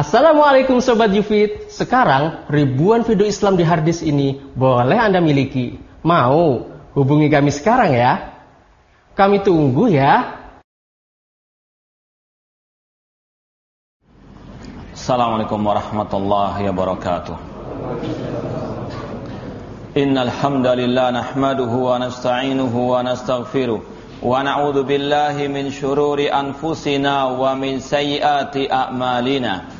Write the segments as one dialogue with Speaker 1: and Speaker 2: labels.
Speaker 1: Assalamualaikum Sobat Yufid. Sekarang ribuan video Islam di harddisk ini boleh Anda miliki. Mau? Hubungi kami sekarang ya? Kami tunggu ya.
Speaker 2: Assalamualaikum warahmatullahi wabarakatuh. Innal hamdalillah nahmaduhu wa nasta'inuhu wa nastaghfiruh. Wa na'udzu billahi min shururi anfusina wa min sayyiati a'malina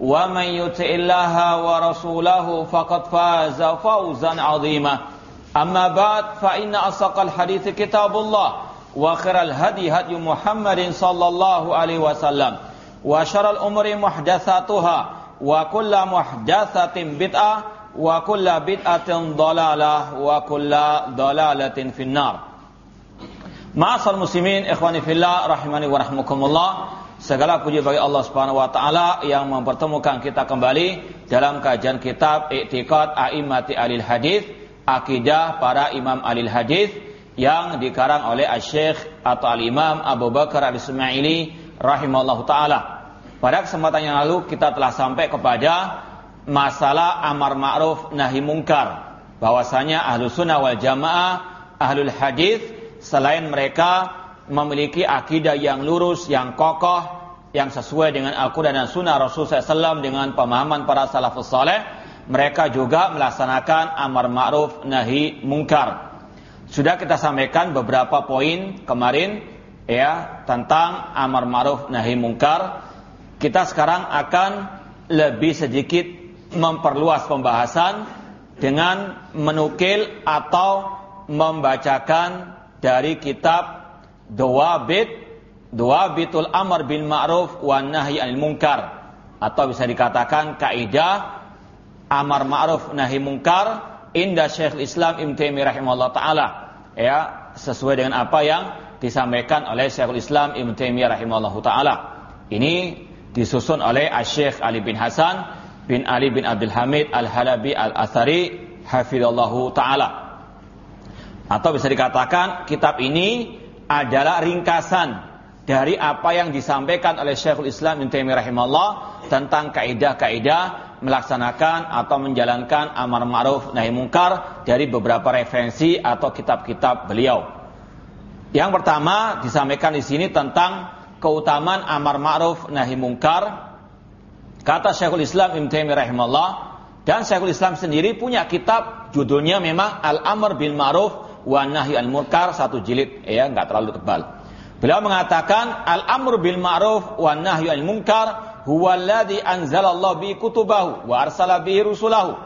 Speaker 2: ومن يطع الله ورسوله فقد فاز فوزا عظيما. أما بعد فإن أصدق الحديث كتاب الله وخير الهدي هدي محمد صلى الله عليه وسلم وشر الأمور محدثاتها وكل محدثة بدعة وكل بدعة ضلالة وكل ضلالة في النار. Ma'asal muslimin ikhwani fillah rahimani wa rahmukumullah Segala puji bagi Allah Subhanahu wa taala yang mempertemukan kita kembali dalam kajian kitab I'tiqad A'immati Alil Hadis, akidah para imam alil hadis yang dikarang oleh Asy-Syaikh atau Al-Imam Abu Bakar Al-Ismaili rahimallahu taala. Pada kesempatan yang lalu kita telah sampai kepada masalah amar ma'ruf nahi mungkar. Bahwasanya ahlu sunnah wal jamaah, ahlul hadis selain mereka memiliki akidah yang lurus, yang kokoh, yang sesuai dengan Al-Quran dan Sunnah Rasulullah SAW dengan pemahaman para salafus saleh, mereka juga melaksanakan amar ma'ruf nahi mungkar. Sudah kita sampaikan beberapa poin kemarin ya tentang amar ma'ruf nahi mungkar. Kita sekarang akan lebih sedikit memperluas pembahasan dengan menukil atau membacakan dari kitab dawabit dawabitul amr bil ma'ruf wa nahi anil munkar. Atau bisa dikatakan kaidah amar ma'ruf nahi munkar inda Syekh Islam Ibnu Taimiyah rahimahullah taala. Ya sesuai dengan apa yang disampaikan oleh Syekhul Islam Ibnu Taimiyah rahimahullah taala. Ini disusun oleh Syekh Ali bin Hasan bin Ali bin Abdul Hamid Al-Halabi Al-Athari hafizallahu taala. Atau bisa dikatakan kitab ini adalah ringkasan dari apa yang disampaikan oleh Syekhul Islam Ibnu Taimiyah rahimahullah tentang kaidah-kaidah melaksanakan atau menjalankan amar ma'ruf nahi mungkar dari beberapa referensi atau kitab-kitab beliau. Yang pertama disampaikan di sini tentang keutamaan amar ma'ruf nahi mungkar. Kata Syekhul Islam Ibnu Taimiyah rahimahullah dan Syekhul Islam sendiri punya kitab judulnya memang Al-Amr bil Ma'ruf wa nahi al munkar satu jilid ya nggak terlalu tebal. Beliau mengatakan al-amr bil ma'ruf wa nahyi al munkar huwa alladhi anzalallahu bi kutubahu wa arsala bihi rusulahu.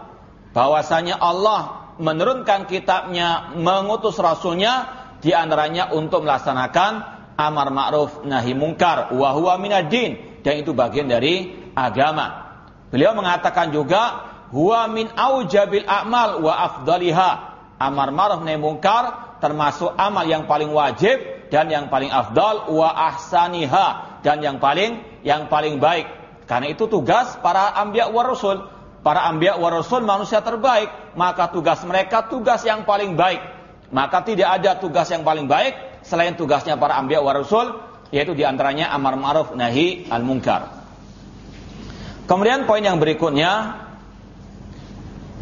Speaker 2: Bahwasanya Allah menurunkan kitabnya, mengutus rasulnya di antaranya untuk melaksanakan amar ma'ruf nahi munkar wa huwa minad-din dan itu bagian dari agama. Beliau mengatakan juga huwa min aujabil a'mal wa afdaliha amar ma'ruf nahi mungkar termasuk amal yang paling wajib dan yang paling afdal wa ahsaniha dan yang paling yang paling baik. Karena itu tugas para ambiya wa rasul. Para ambiya wa rasul manusia terbaik, maka tugas mereka tugas yang paling baik. Maka tidak ada tugas yang paling baik selain tugasnya para ambiya wa rasul yaitu di antaranya amar ma'ruf nahi al munkar. Kemudian poin yang berikutnya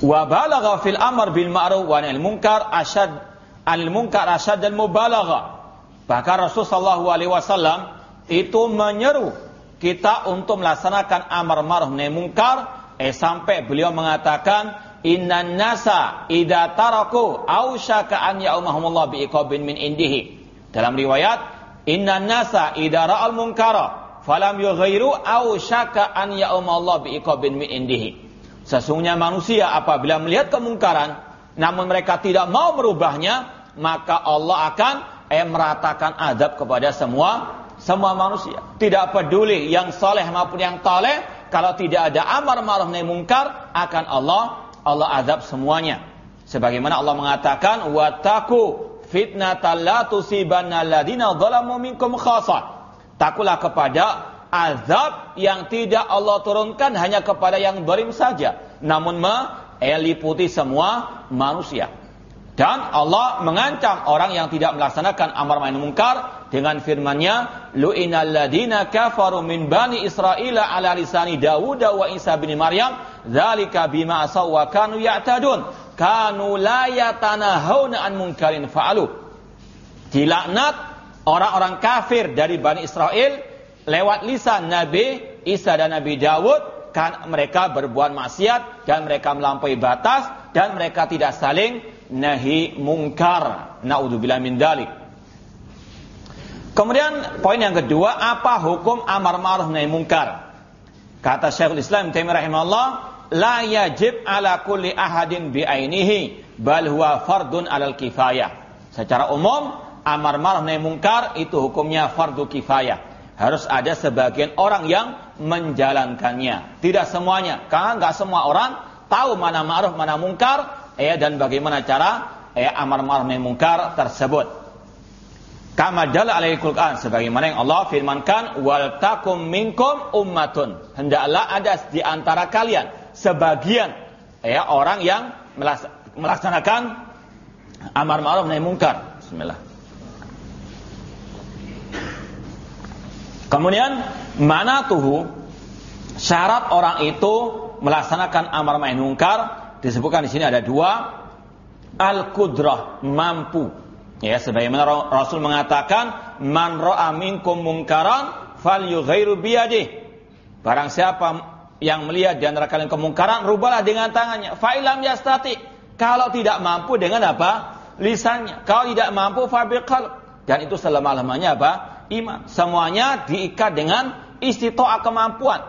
Speaker 2: wa balagha fil amr bil ma'ruf wa nahi munkar asyad al munkar asyad al mubalagha bahkan Rasul sallallahu alaihi wasallam itu menyeru kita untuk melaksanakan amar ma'ruf nahi munkar eh sampai beliau mengatakan innan nasa idza taraku ausyaka an ya'umahumullah biiqabin min indihi. Dalam riwayat, innan nasa idza ra'al munkara falam yughairu ausyaka an ya'umahullah biiqabin min indihi. Sesungguhnya manusia apabila melihat kemungkaran namun mereka tidak mau merubahnya, maka Allah akan eh, meratakan adab kepada semua semua manusia. Tidak peduli yang soleh maupun yang toleh, kalau tidak ada amar ma'ruf nahi mungkar, akan Allah Allah azab semuanya. Sebagaimana Allah mengatakan, "Wattaqu fitnatal la tusibanna alladziina dzalamu minkum khassah." Takulah kepada azab yang tidak Allah turunkan hanya kepada yang zalim saja, namun meliputi semua manusia. Dan Allah mengancam orang yang tidak melaksanakan amar ma'ruf munkar dengan firman-Nya, "Lu'inal ladina kafaru min bani Israil ala lisani Dawud wa Isa bin Maryam, dzalika bima asaw wa kanu ya'tadun, kanu la yatanahawna an munkarin fa'alu." Dilaknat orang-orang kafir dari Bani Israel lewat lisan Nabi Isa dan Nabi Dawud kan mereka berbuat maksiat dan mereka melampaui batas dan mereka tidak saling nahi mungkar. Naudzubillah min dalik. Kemudian poin yang kedua, apa hukum amar ma'ruf nahi mungkar? Kata Syekhul Islam Taimiyah rahimahullah, la yajib ala kulli ahadin bi ainihi, bal huwa fardun alal kifayah. Secara umum, amar ma'ruf nahi mungkar itu hukumnya fardu kifayah. Harus ada sebagian orang yang menjalankannya. Tidak semuanya, karena nggak semua orang tahu mana ma'ruf, mana mungkar, ya dan bagaimana cara ya amar ma'ruf nahi mungkar tersebut. Kama jalla alaihi Quran sebagaimana yang Allah firmankan wal takum minkum ummatun. Hendaklah ada di antara kalian sebagian ya orang yang melaksanakan amar ma'ruf nahi munkar. Bismillah. Kemudian mana tuh syarat orang itu melaksanakan amar ma'ruf munkar disebutkan di sini ada dua al-qudrah mampu Ya, sebagaimana Rasul mengatakan, "Man ra'a minkum munkaran falyughairu biyadih." Barang siapa yang melihat di antara kalian kemungkaran, rubahlah dengan tangannya. Fa'ilam yastati. Kalau tidak mampu dengan apa? Lisannya. Kalau tidak mampu fabiqal. Dan itu selama-lamanya apa? Iman. Semuanya diikat dengan istitoa kemampuan.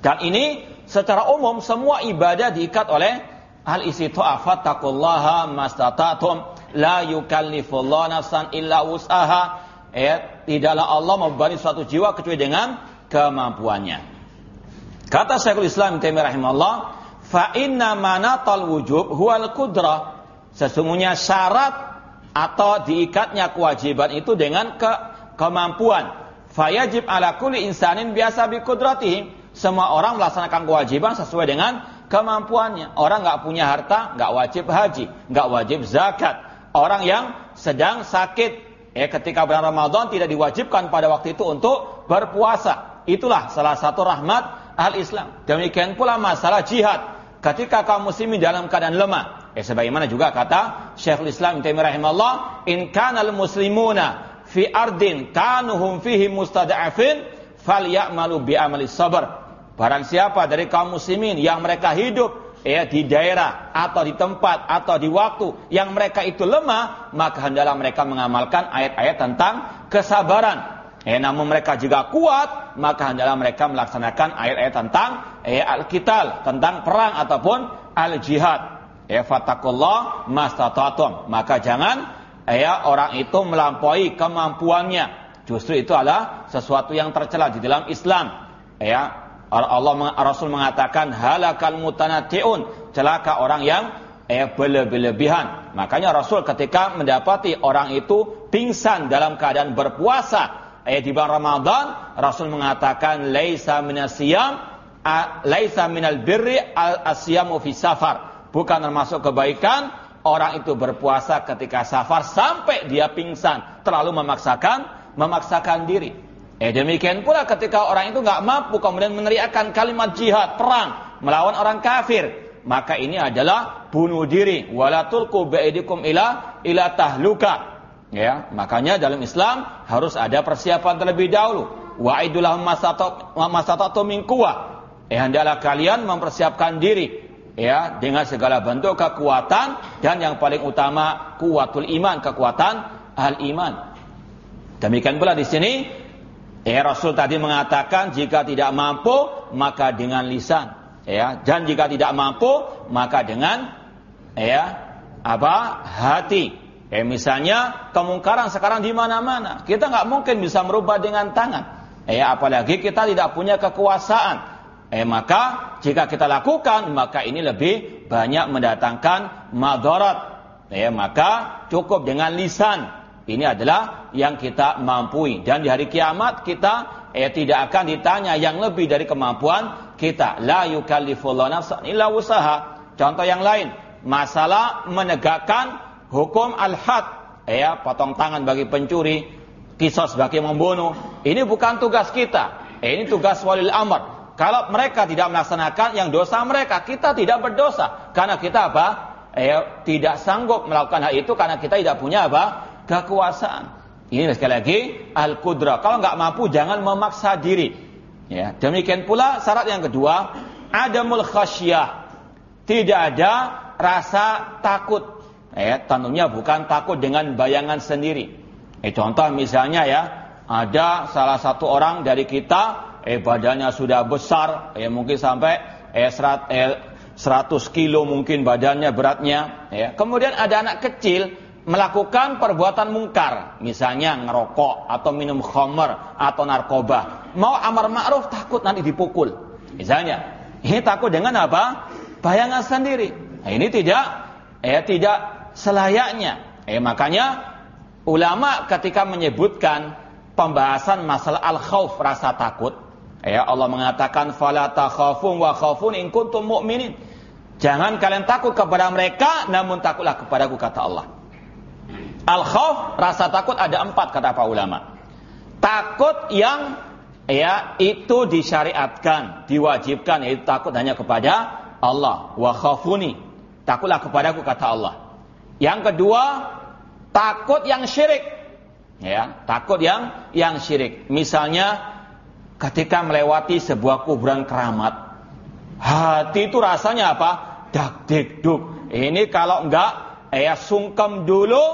Speaker 2: Dan ini secara umum semua ibadah diikat oleh al istitoa. Fattakullaha mastata'tum. La yukallifullah nafsan illa wus'aha. Ya tidaklah Allah membebani suatu jiwa kecuali dengan kemampuannya. Kata Syekhul Islam Taimiyah rahimahullah fa inna manatal wujub huwal qudrah. Sesungguhnya syarat atau diikatnya kewajiban itu dengan ke kemampuan fayajib ala kulli insanin biasa bi qudratihi semua orang melaksanakan kewajiban sesuai dengan kemampuannya. Orang nggak punya harta, nggak wajib haji, nggak wajib zakat orang yang sedang sakit ya ketika bulan Ramadan tidak diwajibkan pada waktu itu untuk berpuasa. Itulah salah satu rahmat al-Islam. Demikian pula masalah jihad. Ketika kaum muslimin dalam keadaan lemah, ya sebagaimana juga kata Syekhul Islam Taimiyah rahimahullah, in kanal muslimuna fi ardin kanuhum fihi mustada'afin falyamalu bi amali sabr. Barang siapa dari kaum muslimin yang mereka hidup ya di daerah atau di tempat atau di waktu yang mereka itu lemah, maka hendaklah mereka mengamalkan ayat-ayat tentang kesabaran. Ya, namun mereka juga kuat, maka hendaklah mereka melaksanakan ayat-ayat tentang ya, al-qital, tentang perang ataupun al-jihad. Ya fatakullah mastatatum. Maka jangan ya orang itu melampaui kemampuannya. Justru itu adalah sesuatu yang tercela di dalam Islam. Ya, Allah Rasul mengatakan halakal mutanatiun, celaka orang yang eh berlebihan. Makanya Rasul ketika mendapati orang itu pingsan dalam keadaan berpuasa eh di bulan Ramadan, Rasul mengatakan laisa minasiyam laisa minal birri al asyamu fi safar. Bukan termasuk kebaikan orang itu berpuasa ketika safar sampai dia pingsan, terlalu memaksakan memaksakan diri. Eh demikian pula ketika orang itu nggak mampu kemudian meneriakkan kalimat jihad perang melawan orang kafir, maka ini adalah bunuh diri. Walatulku beedikum ila ila tahluka. Ya, makanya dalam Islam harus ada persiapan terlebih dahulu. Wa'idulahum masatatu min quwwah. Eh hendaklah kalian mempersiapkan diri ya dengan segala bentuk kekuatan dan yang paling utama kuatul iman, kekuatan al iman. Demikian pula di sini ya Rasul tadi mengatakan jika tidak mampu maka dengan lisan. Ya dan jika tidak mampu maka dengan ya apa hati. Ya misalnya kemungkaran sekarang di mana-mana. Kita nggak mungkin bisa merubah dengan tangan. Ya apalagi kita tidak punya kekuasaan Eh maka jika kita lakukan maka ini lebih banyak mendatangkan madarat. Eh maka cukup dengan lisan. Ini adalah yang kita mampu dan di hari kiamat kita eh tidak akan ditanya yang lebih dari kemampuan kita. La yukallifullahu nafsan illa usaha. Contoh yang lain, masalah menegakkan hukum al-had. Ya, potong tangan bagi pencuri, kisos bagi membunuh. Ini bukan tugas kita. Eh, ini tugas walil amr. Kalau mereka tidak melaksanakan yang dosa mereka, kita tidak berdosa. Karena kita apa? Eh, tidak sanggup melakukan hal itu karena kita tidak punya apa? Kekuasaan. Ini sekali lagi al-qudrah. Kalau nggak mampu jangan memaksa diri. Ya, demikian pula syarat yang kedua, adamul khasyah. Tidak ada rasa takut. Eh, tentunya bukan takut dengan bayangan sendiri. Eh, contoh misalnya ya, ada salah satu orang dari kita eh badannya sudah besar, eh mungkin sampai eh, serat, eh 100 kilo mungkin badannya beratnya. Ya. Kemudian ada anak kecil melakukan perbuatan mungkar, misalnya ngerokok atau minum khamar atau narkoba. Mau amar ma'ruf takut nanti dipukul. Misalnya, ini takut dengan apa? Bayangan sendiri. Nah, ini tidak eh tidak selayaknya. Eh makanya ulama ketika menyebutkan pembahasan masalah al-khauf rasa takut, Ya Allah mengatakan fala takhafun wa khafun in kuntum mu'minin. Jangan kalian takut kepada mereka namun takutlah kepadaku kata Allah. Al khauf rasa takut ada empat kata para ulama. Takut yang ya itu disyariatkan, diwajibkan yaitu takut hanya kepada Allah. Wa khafuni. Takutlah kepadaku kata Allah. Yang kedua, takut yang syirik. Ya, takut yang yang syirik. Misalnya ketika melewati sebuah kuburan keramat, hati itu rasanya apa? Dak dik duk. Ini kalau enggak ya sungkem dulu,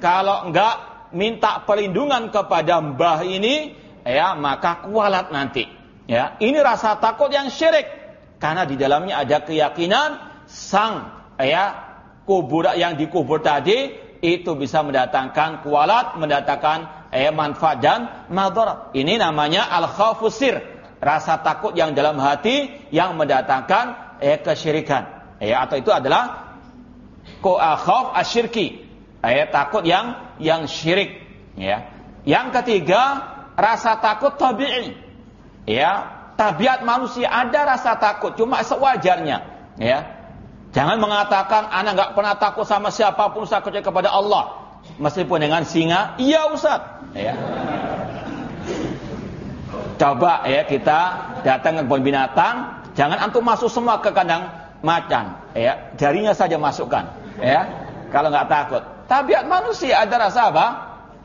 Speaker 2: kalau enggak minta perlindungan kepada mbah ini, ya maka kualat nanti. Ya, ini rasa takut yang syirik karena di dalamnya ada keyakinan sang ya kubur yang dikubur tadi itu bisa mendatangkan kualat, mendatangkan eh, manfaat dan madarat. Ini namanya al khafusir, rasa takut yang dalam hati yang mendatangkan eh, kesyirikan. Eh, atau itu adalah ko khaf asyirki, eh, takut yang yang syirik. Ya. Yang ketiga rasa takut tabi'i. Ya, tabiat manusia ada rasa takut, cuma sewajarnya. Ya, Jangan mengatakan anak nggak pernah takut sama siapa pun kecuali kepada Allah. Meskipun dengan singa, iya Ustaz. Ya. Coba ya kita datang ke kebun binatang, jangan antum masuk semua ke kandang macan, ya. Jarinya saja masukkan, ya. Kalau nggak takut. Tabiat manusia ada rasa apa?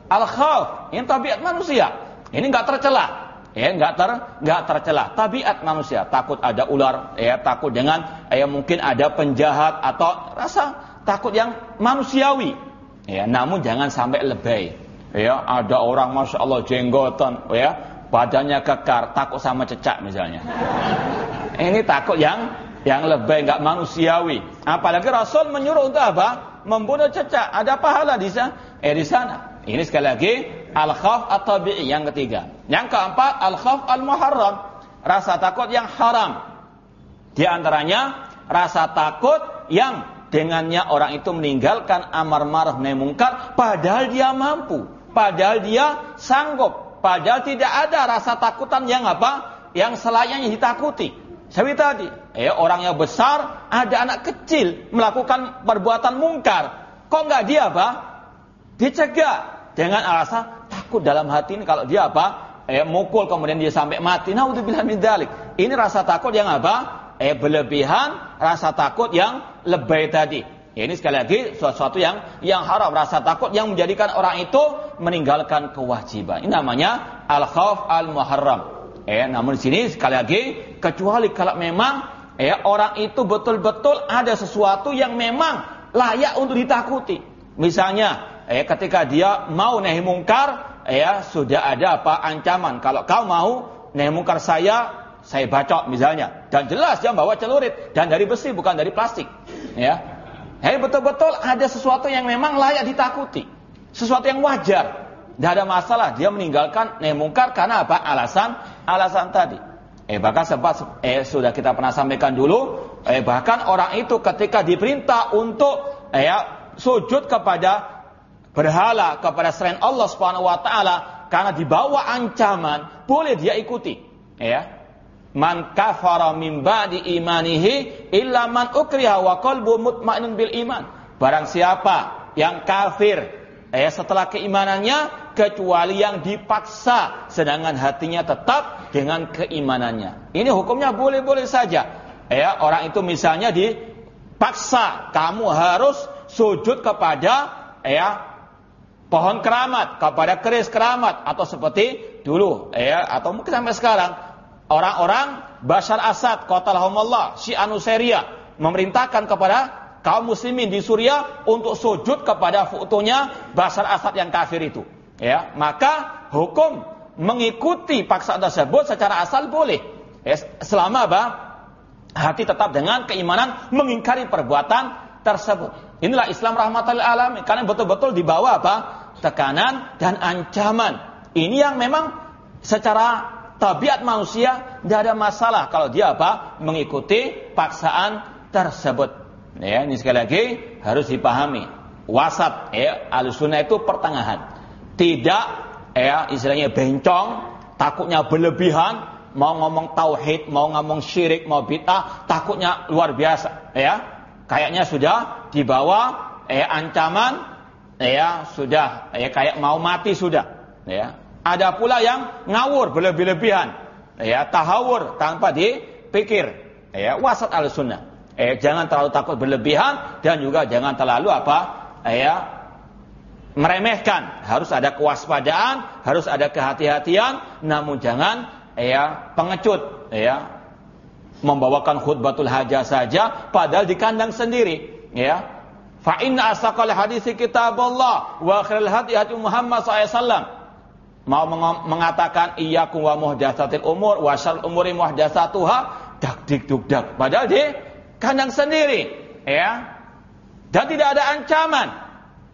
Speaker 2: Al khauf. Ini tabiat manusia. Ini nggak tercela. Ya, nggak ter nggak tercela. Tabiat manusia takut ada ular, ya, takut dengan ya mungkin ada penjahat atau rasa takut yang manusiawi. Ya, namun jangan sampai lebay ya ada orang masya Allah jenggotan ya. Badannya kekar takut sama cecak misalnya. Ini takut yang yang lebih nggak manusiawi. Apalagi Rasul menyuruh untuk apa? Membunuh cecak. Ada pahala di sana eh di sana. Ini sekali lagi al khaf atau bi yang ketiga. Yang keempat al khaf al muharram rasa takut yang haram. Di antaranya rasa takut yang dengannya orang itu meninggalkan amar ma'ruf nahi padahal dia mampu padahal dia sanggup, padahal tidak ada rasa takutan yang apa? Yang selayaknya ditakuti. Seperti tadi, eh orang yang besar, ada anak kecil melakukan perbuatan mungkar. Kok nggak dia apa? Dicegah dengan alasan takut dalam hati ini kalau dia apa? Eh mukul kemudian dia sampai mati. Nah, udah bilang dalik. Ini rasa takut yang apa? Eh berlebihan, rasa takut yang lebay tadi. Ya, ini sekali lagi sesuatu yang yang haram, rasa takut yang menjadikan orang itu meninggalkan kewajiban. Ini namanya al-khauf al-muharram. Eh, namun di sini sekali lagi kecuali kalau memang ya orang itu betul-betul ada sesuatu yang memang layak untuk ditakuti. Misalnya, ya ketika dia mau nahi mungkar, ya sudah ada apa ancaman. Kalau kau mau nahi mungkar saya, saya bacok misalnya. Dan jelas dia bawa celurit dan dari besi bukan dari plastik. Ya. Hei betul-betul ada sesuatu yang memang layak ditakuti. Sesuatu yang wajar. Tidak ada masalah dia meninggalkan nahi mungkar karena apa? Alasan alasan tadi. Eh bahkan sempat eh sudah kita pernah sampaikan dulu, eh bahkan orang itu ketika diperintah untuk eh ya, sujud kepada berhala kepada selain Allah Subhanahu wa taala karena dibawa ancaman, boleh dia ikuti, ya. Man kafara min ba'di imanihi illa man ukriha wa qalbu mutmainnun bil iman. Barang siapa yang kafir eh setelah keimanannya kecuali yang dipaksa sedangkan hatinya tetap dengan keimanannya. Ini hukumnya boleh-boleh saja. Ya, orang itu misalnya dipaksa kamu harus sujud kepada ya pohon keramat, kepada keris keramat atau seperti dulu ya atau mungkin sampai sekarang orang-orang Bashar Assad, qatalahumullah, Syiah Nusairia memerintahkan kepada kaum muslimin di Suriah untuk sujud kepada fotonya Bashar Assad yang kafir itu. Ya maka hukum mengikuti paksaan tersebut secara asal boleh. Ya, selama apa? Hati tetap dengan keimanan mengingkari perbuatan tersebut. Inilah Islam rahmatul alamin karena betul-betul dibawa apa? Tekanan dan ancaman. Ini yang memang secara tabiat manusia tidak ada masalah kalau dia apa mengikuti paksaan tersebut ya ini sekali lagi harus dipahami wasat ya alusuna itu pertengahan tidak ya istilahnya bencong, takutnya berlebihan, mau ngomong tauhid, mau ngomong syirik, mau bid'ah, takutnya luar biasa, ya. Kayaknya sudah dibawa ya ancaman, ya sudah, ya kayak mau mati sudah, ya. Ada pula yang ngawur berlebih-lebihan, ya tahawur tanpa dipikir, ya wasat al sunnah. Eh, jangan terlalu takut berlebihan dan juga jangan terlalu apa, ya meremehkan, harus ada kewaspadaan, harus ada kehati-hatian, namun jangan ya pengecut ya. Membawakan khutbatul hajah saja padahal di kandang sendiri ya. Fa inna asaqal hadis kitabullah wa akhiral hadi hadi Muhammad SAW mau mengatakan iyyakum wa muhdatsatil umur wa syarrul umuri muhdatsatuha dak dik duk dak padahal di kandang sendiri ya dan tidak ada ancaman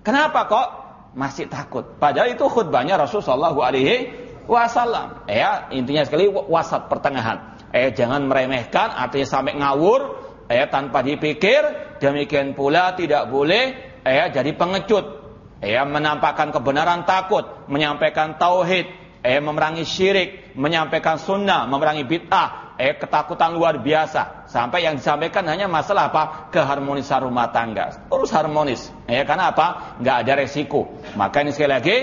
Speaker 2: kenapa kok masih takut. Padahal itu khutbahnya Rasulullah Alaihi Wasallam. Ya intinya sekali wasat pertengahan. Eh jangan meremehkan, artinya sampai ngawur, eh tanpa dipikir. Demikian pula tidak boleh eh jadi pengecut. Eh menampakkan kebenaran takut, menyampaikan tauhid, eh memerangi syirik, menyampaikan sunnah, memerangi bid'ah, eh ketakutan luar biasa. Sampai yang disampaikan hanya masalah apa? Keharmonisan rumah tangga. Terus harmonis. Ya karena apa? Nggak ada resiko. Maka ini sekali lagi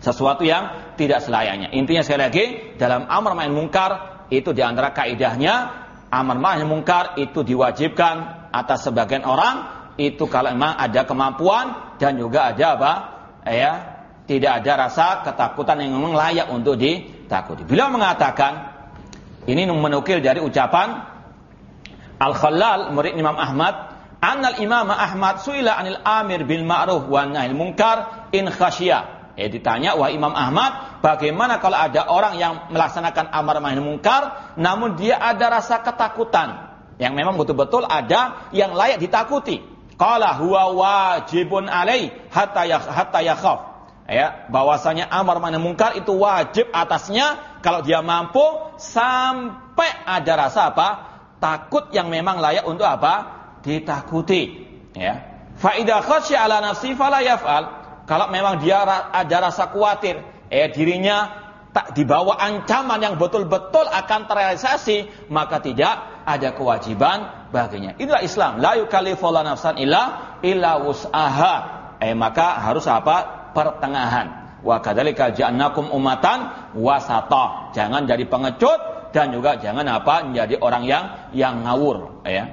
Speaker 2: sesuatu yang tidak selayaknya. Intinya sekali lagi dalam amar ma'ruf mungkar itu di antara kaidahnya amar ma'ruf mungkar itu diwajibkan atas sebagian orang itu kalau memang ada kemampuan dan juga ada apa ya tidak ada rasa ketakutan yang memang layak untuk ditakuti. Beliau mengatakan ini menukil dari ucapan Al-Khalal, murid Imam Ahmad, Annal Imam Ahmad suila anil amir bil ma'ruf wa nahil munkar in khasya. Eh ditanya wah Imam Ahmad, bagaimana kalau ada orang yang melaksanakan amar ma'ruf munkar namun dia ada rasa ketakutan yang memang betul-betul ada yang layak ditakuti. Qala huwa wajibun alai hatta hatta yakhaf. Ya bahwasanya amar ma'ruf mungkar itu wajib atasnya. Kalau dia mampu sampai ada rasa apa? Takut yang memang layak untuk apa? Ditakuti. Ya. Fa idza khasya ala nafsi fala yaf'al. Kalau memang dia ada rasa khawatir eh dirinya tak dibawa ancaman yang betul-betul akan terrealisasi maka tidak ada kewajiban baginya inilah Islam la yukallifu nafsan illa illa wus'aha eh maka harus apa pertengahan. Wa kadzalika ja'alnakum umatan wasata. Jangan jadi pengecut dan juga jangan apa menjadi orang yang yang ngawur ya.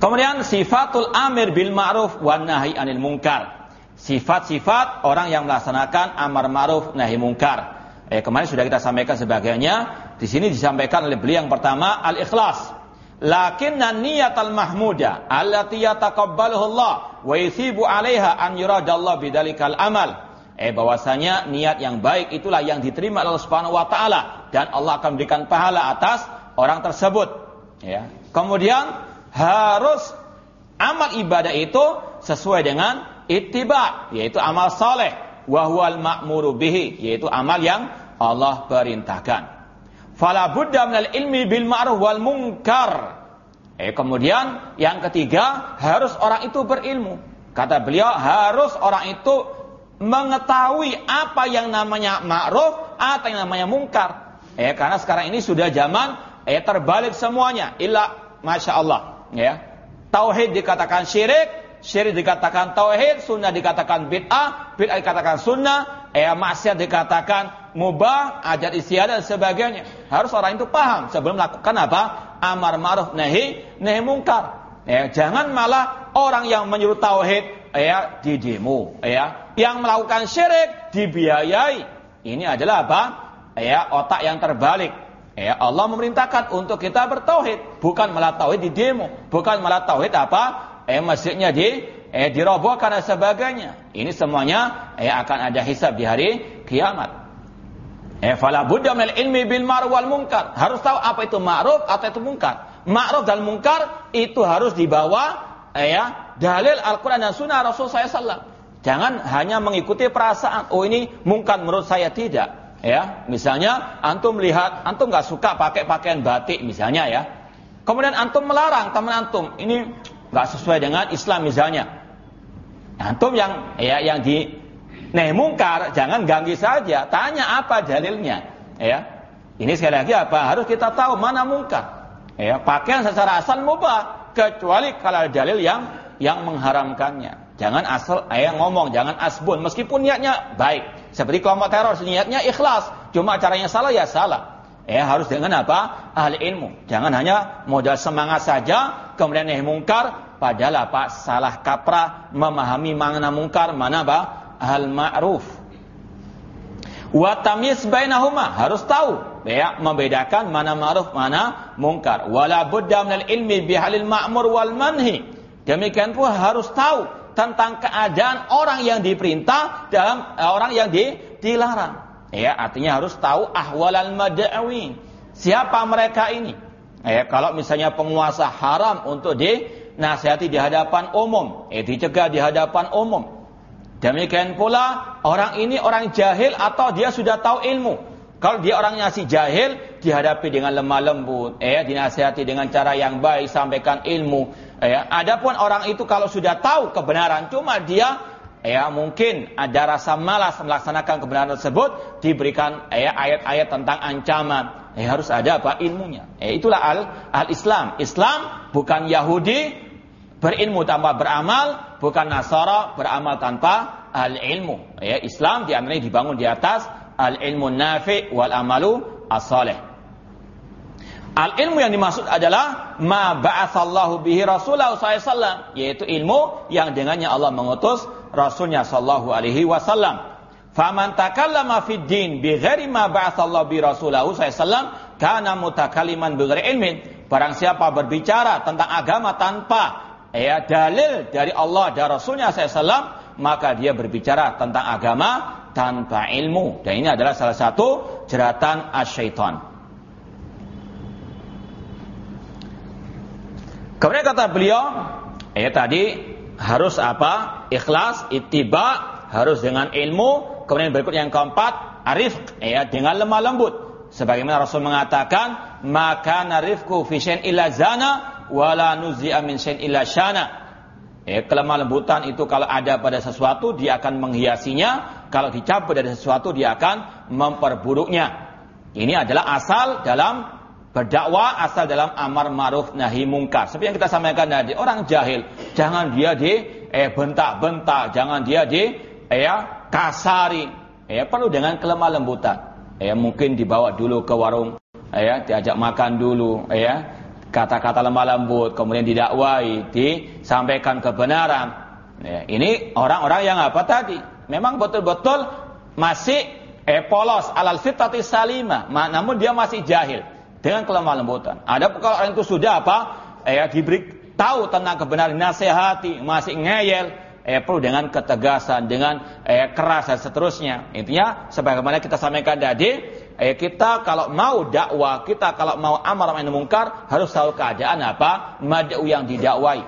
Speaker 2: Kemudian sifatul amir bil ma'ruf wan nahi anil munkar. Sifat-sifat orang yang melaksanakan amar ma'ruf nahi munkar. Eh, kemarin sudah kita sampaikan sebagainya. Di sini disampaikan oleh beliau yang pertama al-ikhlas. Lakinna niyatal mahmuda allati yataqabbaluhu Allah wa yusibu 'alaiha an yuradallahu bidzalikal amal. Eh bahwasanya niat yang baik itulah yang diterima Allah Subhanahu wa taala dan Allah akan berikan pahala atas orang tersebut. Ya. Kemudian harus amal ibadah itu sesuai dengan ittiba yaitu amal soleh wahwal ma'muru bihi yaitu amal yang Allah perintahkan. Fala buddha minal ilmi bil ma'ruf wal munkar. Eh, kemudian yang ketiga harus orang itu berilmu. Kata beliau harus orang itu mengetahui apa yang namanya ma'ruf atau yang namanya mungkar. Eh, karena sekarang ini sudah zaman eh terbalik semuanya. Illa masya Allah. Ya, tauhid dikatakan syirik, syirik dikatakan tauhid, sunnah dikatakan bid'ah, bid'ah dikatakan sunnah, eh maksiat dikatakan mubah, ajat istiadat dan sebagainya. Harus orang itu paham sebelum melakukan apa? Amar ma'ruf nahi nahi mungkar. Ya, jangan malah orang yang menyuruh tauhid ya di demo ya. Yang melakukan syirik dibiayai. Ini adalah apa? Ya, otak yang terbalik. Ya, Allah memerintahkan untuk kita bertauhid, bukan malah tauhid di demo, bukan malah tauhid apa? Eh masjidnya di eh dirobohkan dan sebagainya. Ini semuanya eh akan ada hisab di hari kiamat. Eh fala budda minal ilmi bil ma'ruf wal munkar. Harus tahu apa itu ma'ruf atau itu munkar. Ma'ruf dan munkar itu harus dibawa eh, ya dalil Al-Qur'an dan sunnah Rasul SAW. Jangan hanya mengikuti perasaan, oh ini mungkar menurut saya tidak. Ya, misalnya antum melihat antum nggak suka pakai pakaian batik misalnya ya. Kemudian antum melarang teman antum, ini nggak sesuai dengan Islam misalnya. Antum yang ya yang di Nah, mungkar jangan ganggu saja, tanya apa dalilnya, ya. Ini sekali lagi apa? Harus kita tahu mana mungkar. Ya, pakaian secara asal mubah kecuali kalau dalil yang yang mengharamkannya. Jangan asal ayah ngomong, jangan asbun meskipun niatnya baik. Seperti kelompok teror niatnya ikhlas, cuma caranya salah ya salah. Ya harus dengan apa? Ahli ilmu. Jangan hanya modal semangat saja kemudian eh mungkar padahal apa? Salah kaprah memahami makna mungkar, mana apa? Al-ma'ruf. Wa tamyiz bainahuma harus tahu ya membedakan mana ma'ruf mana mungkar. Wala budda minal ilmi bihalil ma'mur wal manhi. Demikian pula harus tahu tentang keadaan orang yang diperintah dalam orang yang di, dilarang. Ya, artinya harus tahu ahwalal mad'awin. Siapa mereka ini? Ya, kalau misalnya penguasa haram untuk dinasihati di hadapan umum, eh dicegah di hadapan umum. Demikian pula orang ini orang jahil atau dia sudah tahu ilmu. Kalau dia orangnya si jahil, dihadapi dengan lemah lembut, ya, dinasihati dengan cara yang baik, sampaikan ilmu. Ya. Adapun orang itu kalau sudah tahu kebenaran, cuma dia ya mungkin ada rasa malas melaksanakan kebenaran tersebut, diberikan ya ayat-ayat tentang ancaman. Ya, harus ada apa ilmunya. Ya, itulah al, al Islam. Islam bukan Yahudi, berilmu tanpa beramal, bukan Nasara beramal tanpa al ilmu. Ya, Islam di antaranya dibangun di atas al ilmu nafi wal amalu as-salih. Al ilmu yang dimaksud adalah ma ba'atsallahu bihi rasulahu sallallahu yaitu ilmu yang dengannya Allah mengutus rasulnya sallallahu alaihi wasallam. Faman takallama fid din bi ghairi ma ba'atsallahu bi rasulahu sallallahu kana mutakalliman bi ghairi ilmin. Barang siapa berbicara tentang agama tanpa ya dalil dari Allah dan Rasulnya SAW maka dia berbicara tentang agama tanpa ilmu. Dan ini adalah salah satu jeratan asyaiton kemudian kata beliau ya tadi harus apa? Ikhlas ittiba harus dengan ilmu. Kemudian berikut yang keempat arif ya dengan lemah lembut. Sebagaimana Rasul mengatakan maka narifku fisyen illa zana wala nuzi'a min syai'in illa syana. Ya, kelemah lembutan itu kalau ada pada sesuatu dia akan menghiasinya, kalau dicabut dari sesuatu dia akan memperburuknya. Ini adalah asal dalam berdakwah, asal dalam amar ma'ruf nahi mungkar. Seperti yang kita sampaikan tadi, orang jahil jangan dia di eh bentak-bentak, jangan dia di eh, ya kasari. Ya, perlu dengan kelemah lembutan. Ya, mungkin dibawa dulu ke warung, ya, diajak makan dulu, ya, kata-kata lemah lembut, kemudian didakwai, disampaikan kebenaran. Ya, ini orang-orang yang apa tadi? Memang betul-betul masih eh, polos alal fitrati salima, namun dia masih jahil. dengan kelemah lembutan. Ada kalau orang itu sudah apa? Ya diberi tahu tentang kebenaran, nasihati, masih ngeyel, eh, perlu dengan ketegasan, dengan eh, keras dan seterusnya. Intinya sebagaimana kita sampaikan tadi, eh, kita kalau mau dakwah, kita kalau mau amal ma'ruf mungkar harus tahu keadaan apa mad'u yang didakwai.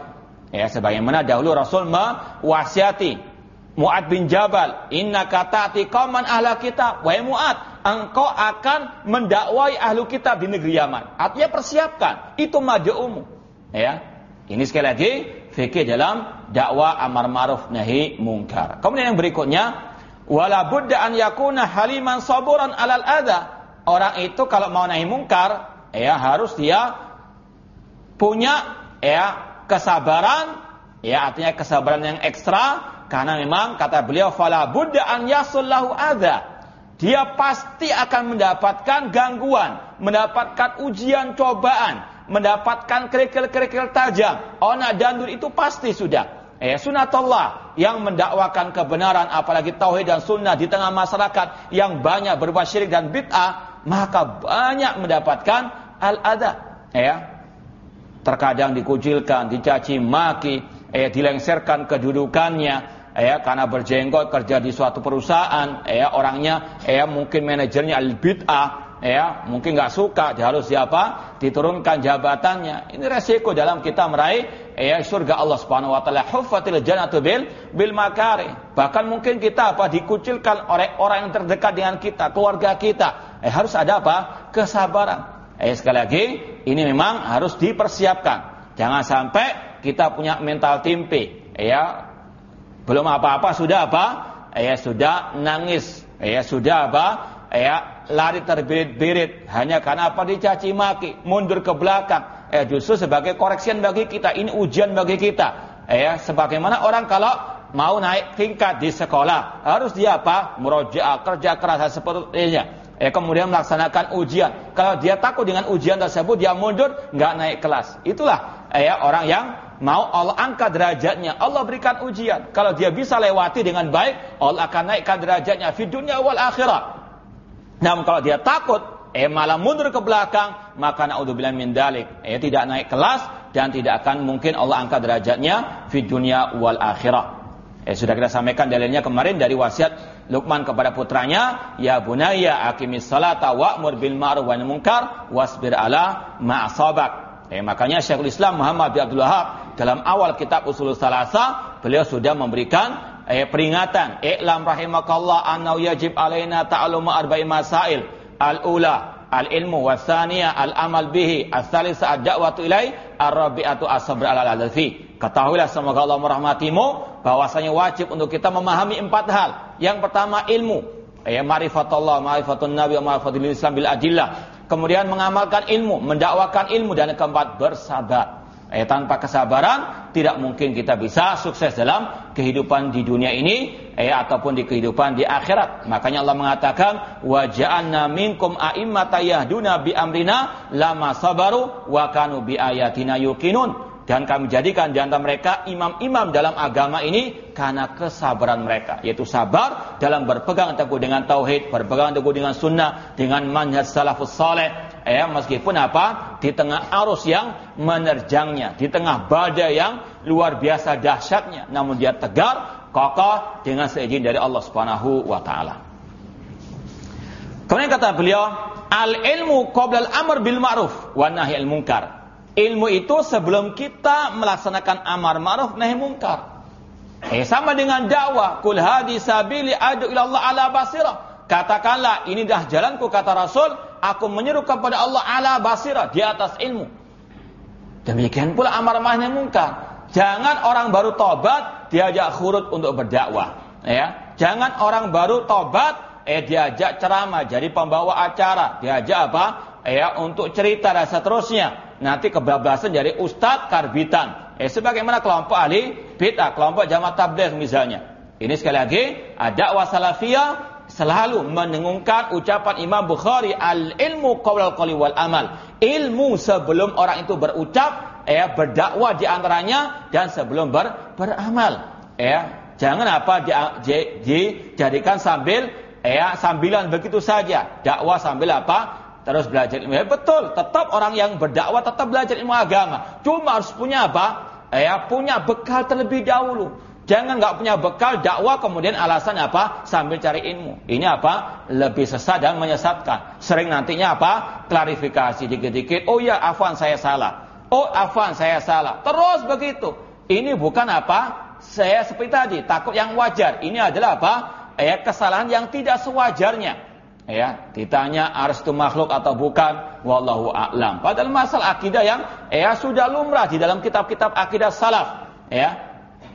Speaker 2: Ya, sebagaimana dahulu Rasul mewasiati Mu'ad bin Jabal, inna katati kauman ahla kita. Wahai Mu'ad, engkau akan mendakwai ahlu kitab di negeri Yaman. Artinya persiapkan, itu umum. Ya, ini sekali lagi fikih dalam dakwah amar ma'ruf nahi mungkar. Kemudian yang berikutnya, wala budda an yakuna haliman saburan alal adha. Orang itu kalau mau nahi mungkar, ya harus dia punya ya kesabaran, ya artinya kesabaran yang ekstra karena memang kata beliau fala budda an yasullahu adha. Dia pasti akan mendapatkan gangguan, mendapatkan ujian cobaan, mendapatkan kerikil-kerikil tajam. Ona dandur itu pasti sudah. Eh, sunatullah yang mendakwakan kebenaran apalagi tauhid dan sunnah di tengah masyarakat yang banyak berbuat syirik dan bid'ah, maka banyak mendapatkan al-adha. Ya. Terkadang dikucilkan, dicaci maki, eh, dilengserkan kedudukannya, ya karena berjenggot kerja di suatu perusahaan ya orangnya ya mungkin manajernya al bid'ah ya mungkin nggak suka harus siapa? Diturunkan jabatannya. Ini resiko dalam kita meraih ya surga Allah Subhanahu wa taala. Huffatil jannatu bil bil makari. Bahkan mungkin kita apa? Dikucilkan oleh orang yang terdekat dengan kita keluarga kita. Eh harus ada apa? Kesabaran. Eh sekali lagi ini memang harus dipersiapkan. Jangan sampai kita punya mental timpe ya belum apa-apa sudah apa? Ya sudah nangis. Ya sudah apa? Ya lari terbirit-birit hanya karena apa dicaci maki, mundur ke belakang. Eh justru sebagai koreksian bagi kita, ini ujian bagi kita. Eh sebagaimana orang kalau mau naik tingkat di sekolah, harus dia apa? Merojaah, kerja keras sepertinya. Eh kemudian melaksanakan ujian. Kalau dia takut dengan ujian tersebut, dia mundur, nggak naik kelas. Itulah eh, orang yang mau Allah angkat derajatnya. Allah berikan ujian. Kalau dia bisa lewati dengan baik, Allah akan naikkan derajatnya di dunia wal akhirat. Namun kalau dia takut, eh malah mundur ke belakang, maka naudzubillah min dalik. Eh tidak naik kelas dan tidak akan mungkin Allah angkat derajatnya di dunia wal akhirah. Eh sudah kita sampaikan dalilnya kemarin dari wasiat Luqman kepada putranya, ya bunayya aqimis salata wa'mur bil ma'ruf wa munkar wasbir ala ma'asabak. Eh, makanya Syekhul Islam Muhammad bin Abdul Wahab dalam awal kitab Usul Salasa beliau sudah memberikan eh, peringatan. I'lam rahimakallah annahu yajib alaina ta'allumu arba'i masail. Al-ula al-ilmu wa thaniya al-amal bihi al-thalisa ad-da'watu ilai ar-rabi'atu as-sabr al-adfi ketahuilah semoga Allah merahmatimu bahwasanya wajib untuk kita memahami empat hal. Yang pertama ilmu. Ya ma'rifatullah ma'rifatun nabi ma'rifatul islam bil adillah. Kemudian mengamalkan ilmu mendakwakan ilmu. Dan keempat bersabar. Eh, tanpa kesabaran tidak mungkin kita bisa sukses dalam kehidupan di dunia ini eh, ataupun di kehidupan di akhirat. Makanya Allah mengatakan wa minkum a'immata yahduna bi amrina lama sabaru wa kanu bi ayatina yuqinun dan kami jadikan di antara mereka imam-imam dalam agama ini karena kesabaran mereka. Yaitu sabar dalam berpegang teguh dengan tauhid berpegang teguh dengan sunnah dengan manhaj salafus saleh. Ya meskipun apa? Di tengah arus yang menerjangnya di tengah badai yang luar biasa dahsyatnya. Namun dia tegar kokoh dengan seizin dari Allah Subhanahu wa taala. Kemudian kata beliau al ilmu qabla al amr bil ma'ruf wa nahi al munkar Ilmu itu sebelum kita melaksanakan amar ma'ruf nahi mungkar. Eh sama dengan dakwah, kul hadi sabili adu ilallah ala basirah. Katakanlah ini dah jalanku kata Rasul, aku menyeru kepada Allah ala basirah di atas ilmu. Demikian pula amar ma'ruf nahi mungkar. Jangan orang baru tobat diajak khurut untuk berdakwah, ya. Jangan orang baru tobat eh diajak ceramah jadi pembawa acara, diajak apa? Ya untuk cerita dan seterusnya nanti kebablasan dari ustadz karbitan. Eh sebagaimana kelompok ahli bid'ah, kelompok jamaah tabligh misalnya. Ini sekali lagi ada wasalafiyah selalu mendengungkan ucapan Imam Bukhari al ilmu qaulal qali wal amal. Ilmu sebelum orang itu berucap, ya berdakwah di antaranya dan sebelum ber, beramal. Ya, jangan apa dijadikan sambil ya sambilan begitu saja. Dakwah sambil apa? Terus belajar ilmu. Ya, betul, tetap orang yang berdakwah tetap belajar ilmu agama. Cuma harus punya apa? Ya, punya bekal terlebih dahulu. Jangan nggak punya bekal dakwah kemudian alasan apa? Sambil cari ilmu. Ini apa? Lebih sesat dan menyesatkan. Sering nantinya apa? Klarifikasi dikit-dikit. Oh ya, afwan saya salah. Oh, afwan saya salah. Terus begitu. Ini bukan apa? Saya seperti tadi, takut yang wajar. Ini adalah apa? Ya, kesalahan yang tidak sewajarnya. Ya, ditanya ars itu makhluk atau bukan, wallahu a'lam. Padahal masalah akidah yang ya sudah lumrah di dalam kitab-kitab akidah salaf. Ya,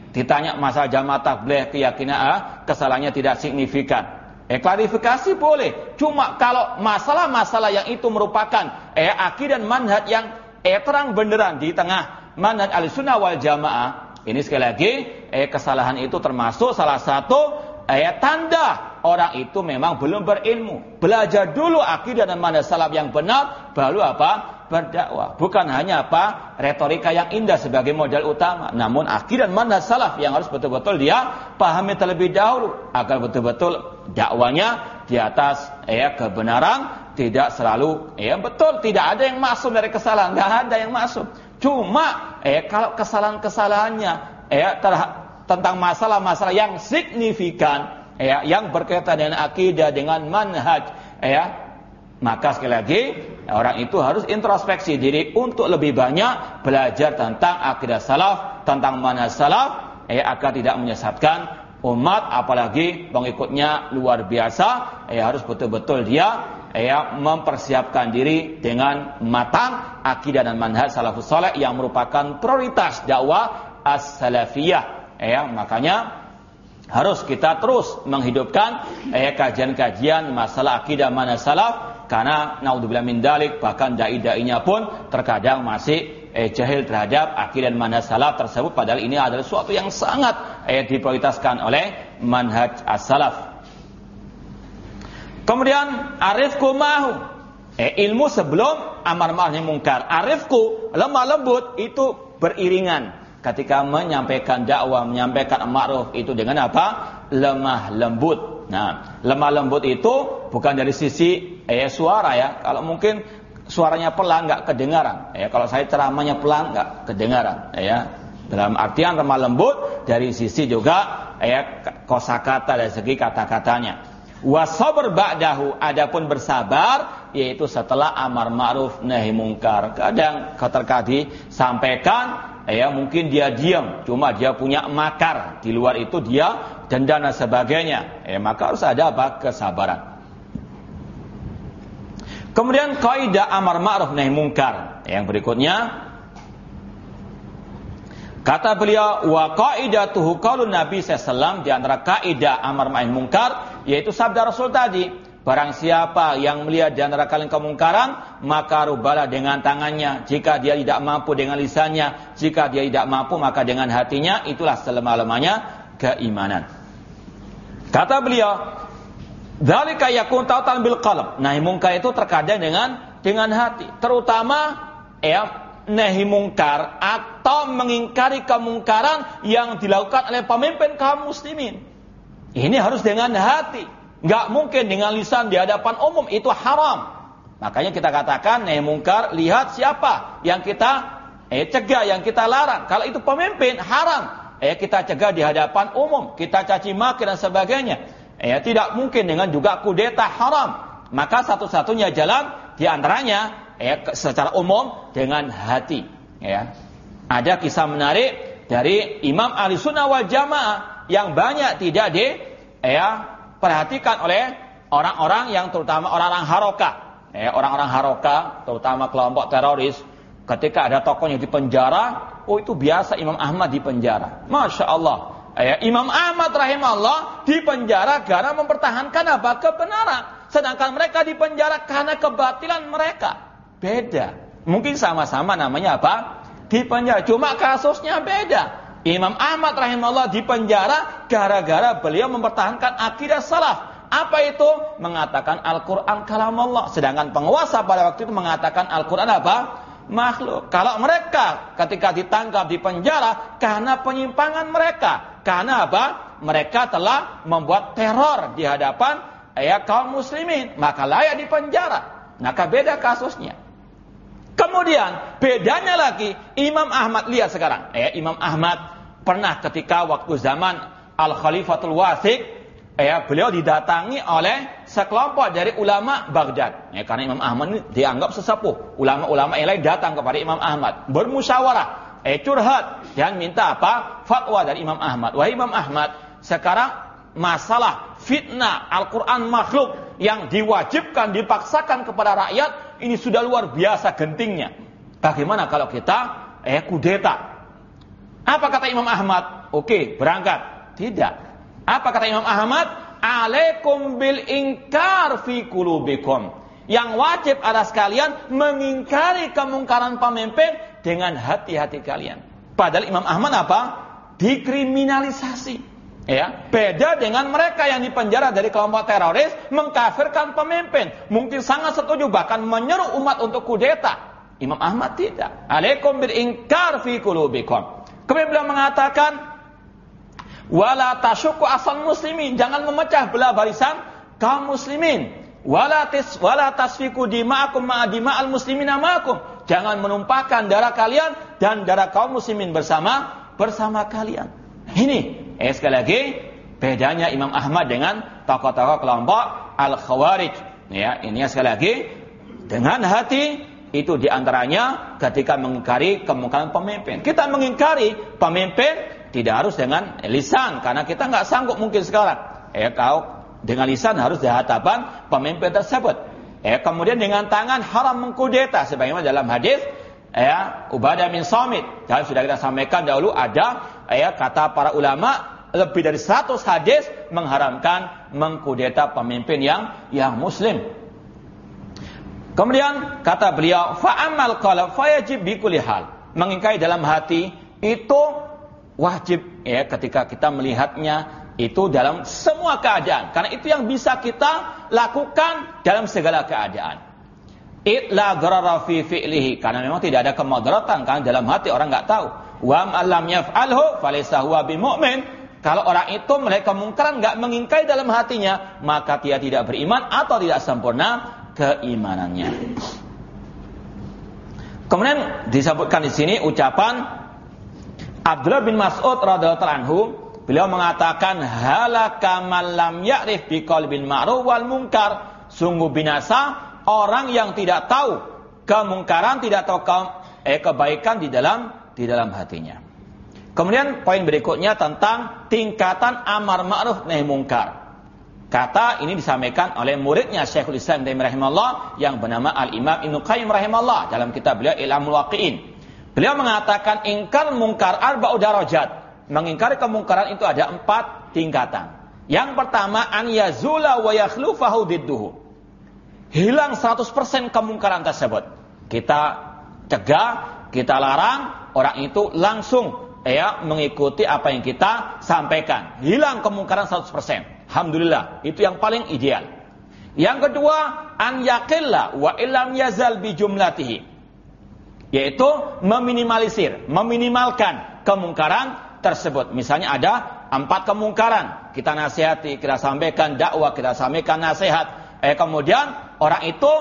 Speaker 2: ditanya masalah jamaah tabligh keyakinan ah, kesalahannya tidak signifikan. Eh klarifikasi boleh. Cuma kalau masalah-masalah yang itu merupakan eh akidah dan manhaj yang eh terang benderang di tengah manhaj al-sunnah wal jamaah. Ini sekali lagi eh kesalahan itu termasuk salah satu eh tanda orang itu memang belum berilmu. Belajar dulu akidah dan mana salaf yang benar, baru apa? Berdakwah. Bukan hanya apa? Retorika yang indah sebagai modal utama. Namun akidah dan mana salaf yang harus betul-betul dia pahami terlebih dahulu. Agar betul-betul dakwanya di atas ya kebenaran. Tidak selalu, ya betul, tidak ada yang masuk dari kesalahan. Tidak ada yang masuk. Cuma, eh kalau kesalahan-kesalahannya, ya tentang masalah-masalah yang signifikan, ya yang berkaitan dengan akidah dengan manhaj ya. Maka sekali lagi orang itu harus introspeksi diri untuk lebih banyak belajar tentang akidah salaf tentang manhaj salaf ya agar tidak menyesatkan umat apalagi pengikutnya luar biasa. Ya harus betul-betul dia ya mempersiapkan diri dengan matang. Akidah dan manhaj salafus saleh yang merupakan prioritas dakwah as-salafiyah. Ya makanya harus kita terus menghidupkan eh, kajian-kajian masalah akidah mana salaf karena naudzubillah min dalik bahkan dai-dainya pun terkadang masih eh, jahil terhadap akidah mana salaf tersebut padahal ini adalah suatu yang sangat eh, diprioritaskan oleh manhaj as-salaf. Kemudian arifku mahu eh, ilmu sebelum amar ma'ruf mungkar. Arifku lemah lembut itu beriringan ketika menyampaikan dakwah, menyampaikan ma'ruf itu dengan apa? Lemah lembut. Nah, lemah lembut itu bukan dari sisi eh, suara ya. Kalau mungkin suaranya pelan nggak kedengaran. Ya, kalau saya ceramahnya pelan nggak kedengaran. Ya, dalam artian lemah lembut dari sisi juga ya kosakata dari segi kata-katanya. Wasabar ba'dahu adapun bersabar yaitu setelah amar ma'ruf nahi mungkar. Kadang terkadang sampaikan ya mungkin dia diam, cuma dia punya makar. Di luar itu dia denda dan sebagainya. Ya, maka harus ada apa? Kesabaran. Kemudian kaidah amar ma'ruf nahi mungkar. Yang berikutnya kata beliau wa qaidatuhu qaulun Nabi sallallahu di antara kaidah amar ma'ruf mungkar yaitu sabda Rasul tadi Barang siapa yang melihat di antara kalian kemungkaran, maka rubalah dengan tangannya. Jika dia tidak mampu dengan lisannya, jika dia tidak mampu maka dengan hatinya, itulah selemah-lemahnya keimanan. Kata beliau, Dzalika yakun tautan bil qalb. Nahi mungkar itu terkadang dengan dengan hati, terutama ya nahi mungkar atau mengingkari kemungkaran yang dilakukan oleh pemimpin kaum muslimin. Ini harus dengan hati. Nggak mungkin dengan lisan di hadapan umum itu haram. Makanya kita katakan nih mungkar lihat siapa yang kita eh cegah yang kita larang. Kalau itu pemimpin haram. Eh kita cegah di hadapan umum, kita caci maki dan sebagainya. Eh tidak mungkin dengan juga kudeta haram. Maka satu-satunya jalan di antaranya eh secara umum dengan hati. Ya. Ada kisah menarik dari Imam Ali Sunnah wal Jamaah yang banyak tidak di ya perhatikan oleh orang-orang yang terutama orang-orang haroka. Eh, orang-orang haroka, terutama kelompok teroris, ketika ada tokohnya di penjara, oh itu biasa Imam Ahmad di penjara. Masya Allah. Eh, Imam Ahmad rahimahullah di penjara karena mempertahankan apa? Kebenaran. Sedangkan mereka di penjara karena kebatilan mereka. Beda. Mungkin sama-sama namanya apa? Di penjara. Cuma kasusnya beda. Imam Ahmad rahimahullah di penjara gara-gara beliau mempertahankan akidah salaf. Apa itu? Mengatakan Al-Quran kalam Allah. Sedangkan penguasa pada waktu itu mengatakan Al-Quran apa? Makhluk. Kalau mereka ketika ditangkap di penjara karena penyimpangan mereka. Karena apa? Mereka telah membuat teror di hadapan ya kaum muslimin. Maka layak di penjara. Maka beda kasusnya. Kemudian bedanya lagi Imam Ahmad lihat sekarang. Eh, Imam Ahmad pernah ketika waktu zaman Al Khalifatul Wasik, eh, beliau didatangi oleh sekelompok dari ulama Baghdad. Eh, karena Imam Ahmad ini dianggap sesepuh. Ulama-ulama yang lain datang kepada Imam Ahmad bermusyawarah, eh curhat dan minta apa? Fatwa dari Imam Ahmad. Wahai Imam Ahmad, sekarang masalah fitnah Al-Quran makhluk yang diwajibkan, dipaksakan kepada rakyat ini sudah luar biasa gentingnya. Bagaimana kalau kita eh kudeta? Apa kata Imam Ahmad? Oke, berangkat. Tidak. Apa kata Imam Ahmad? Alaikum bil ingkar fi kulubikum. Yang wajib atas kalian mengingkari kemungkaran pemimpin dengan hati-hati kalian. Padahal Imam Ahmad apa? Dikriminalisasi. Ya, beda dengan mereka yang dipenjara dari kelompok teroris mengkafirkan pemimpin. Mungkin sangat setuju bahkan menyeru umat untuk kudeta. Imam Ahmad tidak. Alaikum bil ingkar fi kulubikum. Kemudian beliau mengatakan wala tasyuku asal muslimin, jangan memecah belah barisan kaum muslimin. Wala tis wala tasfiku dima'akum ma'a dima'al muslimin ma'akum. Jangan menumpahkan darah kalian dan darah kaum muslimin bersama bersama kalian. Ini Eh sekali lagi bedanya Imam Ahmad dengan tokoh-tokoh kelompok Al-Khawarij. Ya, ini sekali lagi dengan hati itu di antaranya ketika mengingkari kemungkaran pemimpin. Kita mengingkari pemimpin tidak harus dengan lisan karena kita nggak sanggup mungkin sekarang. Eh kau dengan lisan harus di hadapan pemimpin tersebut. Eh kemudian dengan tangan haram mengkudeta sebagaimana dalam hadis ya Ubadah bin Samit. Dan sudah kita sampaikan dahulu ada ya kata para ulama lebih dari 100 hadis mengharamkan mengkudeta pemimpin yang yang muslim. Kemudian kata beliau, fa'amal fayajib bi kulli hal. Mengingkari dalam hati itu wajib ya ketika kita melihatnya itu dalam semua keadaan. Karena itu yang bisa kita lakukan dalam segala keadaan. Itla gharara fi fi'lihi. Karena memang tidak ada kemadaratan karena dalam hati orang nggak tahu. Wa alam yaf'alhu falaysa huwa bimumin. Kalau orang itu melihat kemungkaran nggak mengingkari dalam hatinya, maka dia tidak beriman atau tidak sempurna keimanannya. Kemudian disebutkan di sini ucapan Abdullah bin Mas'ud radhiyallahu anhu, beliau mengatakan halaka man lam ya'rif biqalbil ma'ruf wal munkar. Sungguh binasa orang yang tidak tahu kemungkaran, tidak tahu ke, eh, kebaikan di dalam di dalam hatinya. Kemudian poin berikutnya tentang tingkatan amar ma'ruf nahi mungkar. Kata ini disampaikan oleh muridnya Syekhul Islam Taimiyah rahimahullah yang bernama Al-Imam Ibnu Qayyim rahimahullah dalam kitab beliau Ilmul Waqi'in. Beliau mengatakan ingkar mungkar arba'u darajat. Mengingkari kemungkaran itu ada empat tingkatan. Yang pertama an yazula wa yakhlufahu didduhu. Hilang 100% kemungkaran tersebut. Kita cegah, kita larang, orang itu langsung ya mengikuti apa yang kita sampaikan. Hilang kemungkaran 100%. Alhamdulillah, itu yang paling ideal. Yang kedua, an yaqilla wa illam yazal bi jumlatihi. Yaitu meminimalisir, meminimalkan kemungkaran tersebut. Misalnya ada empat kemungkaran, kita nasihati, kita sampaikan dakwah, kita sampaikan nasihat. Eh kemudian orang itu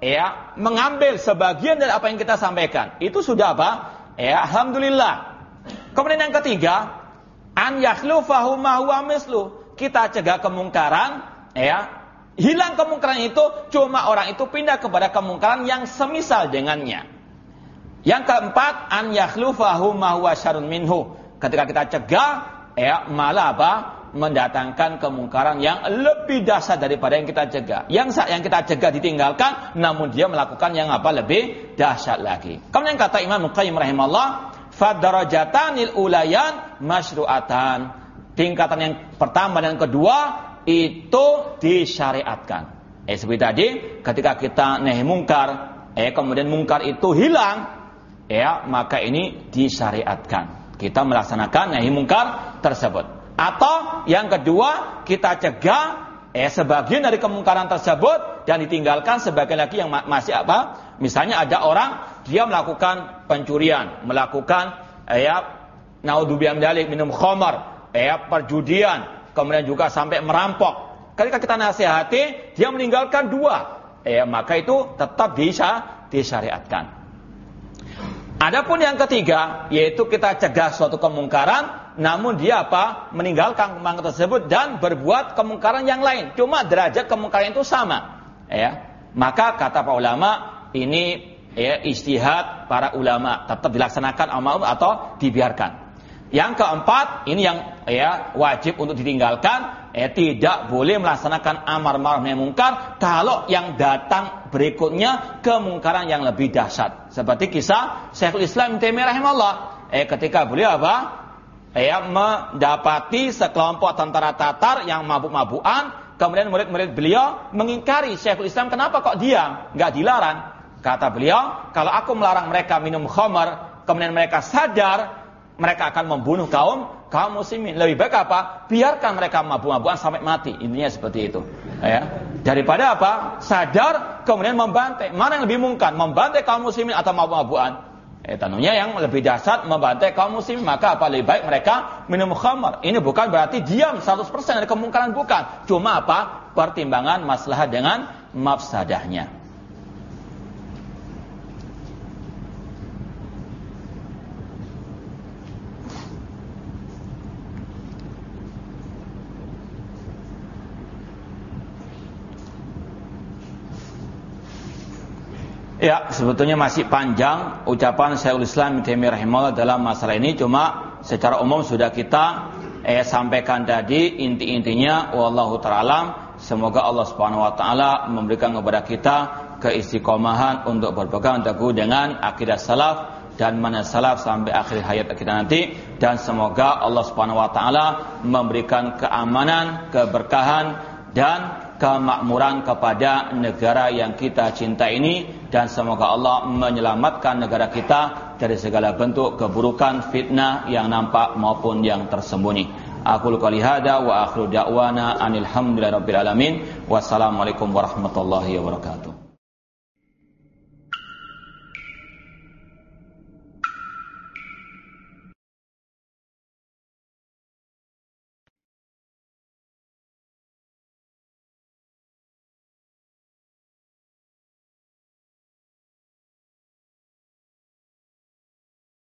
Speaker 2: ya mengambil sebagian dari apa yang kita sampaikan. Itu sudah apa? Ya, alhamdulillah. Kemudian yang ketiga, an yakhlufahu ma huwa mislu. Kita cegah kemungkaran, ya. Hilang kemungkaran itu cuma orang itu pindah kepada kemungkaran yang semisal dengannya. Yang keempat, an yakhlufahu ma huwa syarun minhu. Ketika kita cegah, ya malah apa? Mendatangkan kemungkaran yang lebih dahsyat daripada yang kita cegah. Yang yang kita cegah ditinggalkan, namun dia melakukan yang apa lebih dahsyat lagi. Kemudian kata Imam Muqayyim rahimahullah, fadarajatanil ulayan masyru'atan. Tingkatan yang pertama dan kedua itu disyariatkan. Eh seperti tadi, ketika kita nahi mungkar, eh kemudian mungkar itu hilang, ya maka ini disyariatkan. Kita melaksanakan nahi mungkar tersebut. Atau yang kedua, kita cegah eh sebagian dari kemungkaran tersebut dan ditinggalkan sebagian lagi yang masih apa? Misalnya ada orang dia melakukan pencurian, melakukan eh, ya naudzubillah dalik minum khamar, eh perjudian, kemudian juga sampai merampok. Ketika kita nasihati, dia meninggalkan dua. ya maka itu tetap bisa disyariatkan. Adapun yang ketiga, yaitu kita cegah suatu kemungkaran, namun dia apa? Meninggalkan kemungkaran tersebut dan berbuat kemungkaran yang lain. Cuma derajat kemungkaran itu sama. Ya. Maka kata para ulama, ini ya, istihad para ulama tetap dilaksanakan amal atau dibiarkan. Yang keempat, ini yang ya wajib untuk ditinggalkan, ya tidak boleh melaksanakan amar ma'ruf nahi mungkar kalau yang datang berikutnya kemungkaran yang lebih dahsyat. Seperti kisah Syekhul Islam Taimiyah rahimahullah, eh ketika beliau apa? Ya mendapati sekelompok tentara Tatar yang mabuk-mabukan, kemudian murid-murid beliau mengingkari Syekhul Islam, kenapa kok diam? Enggak dilarang. Kata beliau, kalau aku melarang mereka minum khamar, kemudian mereka sadar mereka akan membunuh kaum kaum muslimin. Lebih baik apa? Biarkan mereka mabuk-mabukan sampai mati. Intinya seperti itu. Ya. Daripada apa? Sadar kemudian membantai. Mana yang lebih mungkin? Membantai kaum muslimin atau mabuk-mabukan? Eh, tentunya yang lebih dasar membantai kaum muslimin maka apa lebih baik mereka minum khamar. Ini bukan berarti diam 100% dari kemungkaran bukan. Cuma apa? Pertimbangan masalah dengan mafsadahnya. Ya, sebetulnya masih panjang ucapan Syekhul Islam Taimiyah rahimahullah dalam masalah ini. Cuma secara umum sudah kita eh, sampaikan tadi inti-intinya. Wallahu taala semoga Allah Subhanahu wa taala memberikan kepada kita keistiqomahan untuk berpegang teguh dengan akidah salaf dan mana salaf sampai akhir hayat kita nanti. Dan semoga Allah Subhanahu wa taala memberikan keamanan, keberkahan dan kemakmuran kepada negara yang kita cinta ini dan semoga Allah menyelamatkan negara kita dari segala bentuk keburukan, fitnah yang nampak maupun yang tersembunyi. Aku qouli hada wa akhiru da'wana anil hamdulillahi alamin. Wassalamualaikum warahmatullahi wabarakatuh.